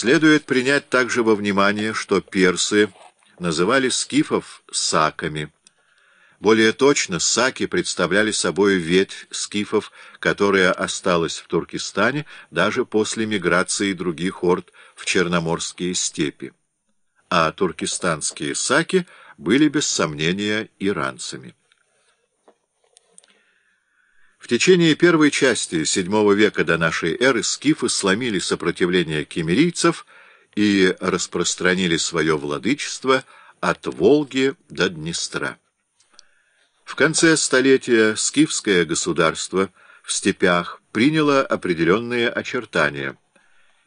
Следует принять также во внимание, что персы называли скифов саками. Более точно, саки представляли собой ветвь скифов, которая осталась в Туркестане даже после миграции других орд в Черноморские степи. А туркестанские саки были без сомнения иранцами. В течение первой части VII века до нашей эры скифы сломили сопротивление кемерийцев и распространили свое владычество от Волги до Днестра. В конце столетия скифское государство в степях приняло определенные очертания.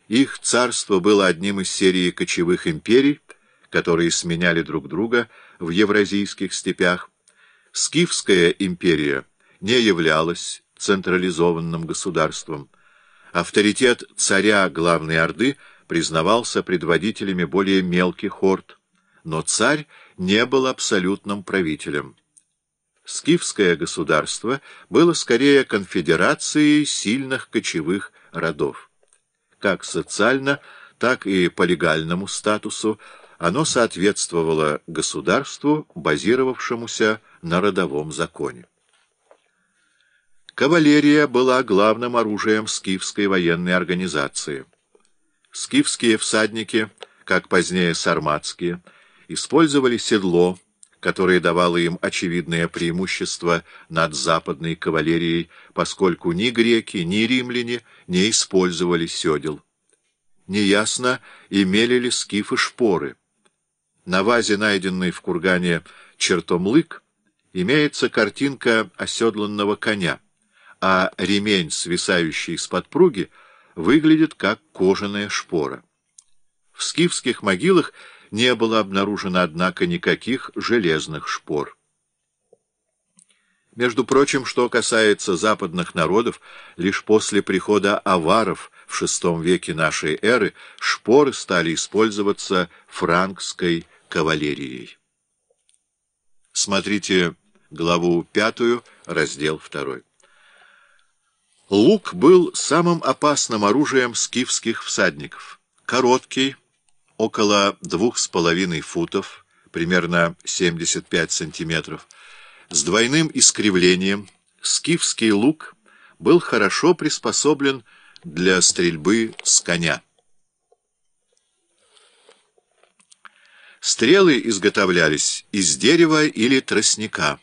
Их царство было одним из серии кочевых империй, которые сменяли друг друга в евразийских степях. Скифская империя не являлась централизованным государством. Авторитет царя главной Орды признавался предводителями более мелких орд, но царь не был абсолютным правителем. Скифское государство было скорее конфедерацией сильных кочевых родов. Как социально, так и по легальному статусу оно соответствовало государству, базировавшемуся на родовом законе. Кавалерия была главным оружием скифской военной организации. Скифские всадники, как позднее сарматские, использовали седло, которое давало им очевидное преимущество над западной кавалерией, поскольку ни греки, ни римляне не использовали седел. Неясно, имели ли скифы шпоры. На вазе, найденной в кургане Чертомлык, имеется картинка оседланного коня а ремень, свисающий с подпруги, выглядит как кожаная шпора. В скифских могилах не было обнаружено, однако, никаких железных шпор. Между прочим, что касается западных народов, лишь после прихода аваров в VI веке нашей эры шпоры стали использоваться франкской кавалерией. Смотрите главу 5, раздел 2. Лук был самым опасным оружием скифских всадников. Короткий, около двух с половиной футов, примерно 75 сантиметров, с двойным искривлением, скифский лук был хорошо приспособлен для стрельбы с коня. Стрелы изготовлялись из дерева или тростника.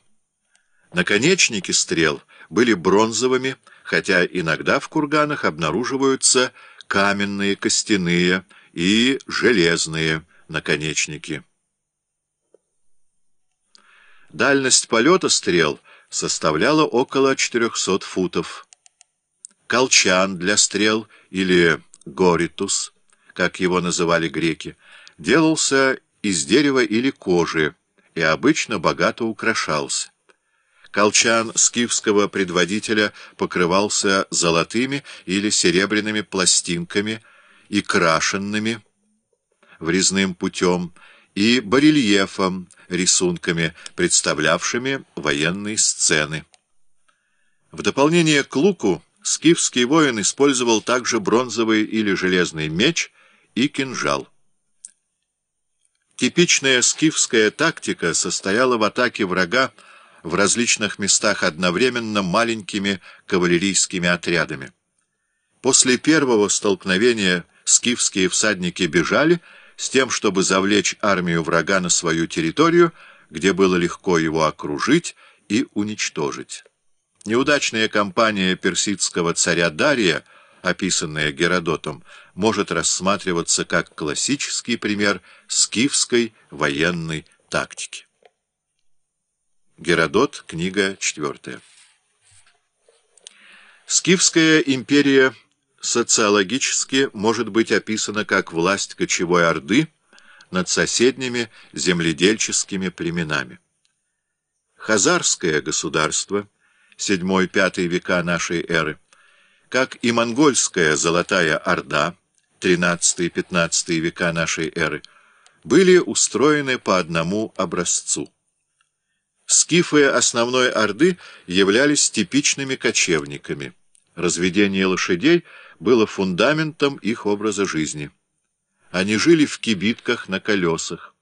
Наконечники стрел были бронзовыми, хотя иногда в курганах обнаруживаются каменные, костяные и железные наконечники. Дальность полета стрел составляла около 400 футов. Колчан для стрел, или горитус, как его называли греки, делался из дерева или кожи и обычно богато украшался. Колчан скифского предводителя покрывался золотыми или серебряными пластинками и крашенными врезным путем и барельефом, рисунками, представлявшими военные сцены. В дополнение к луку скифский воин использовал также бронзовый или железный меч и кинжал. Типичная скифская тактика состояла в атаке врага в различных местах одновременно маленькими кавалерийскими отрядами. После первого столкновения скифские всадники бежали с тем, чтобы завлечь армию врага на свою территорию, где было легко его окружить и уничтожить. Неудачная кампания персидского царя Дария, описанная Геродотом, может рассматриваться как классический пример скифской военной тактики. Геродот, книга 4. Скифская империя социологически может быть описана как власть кочевой орды над соседними земледельческими племенами. Хазарское государство, 7-5 века нашей эры, как и монгольская Золотая Орда, 13-15 века нашей эры, были устроены по одному образцу. Скифы основной Орды являлись типичными кочевниками. Разведение лошадей было фундаментом их образа жизни. Они жили в кибитках на колесах.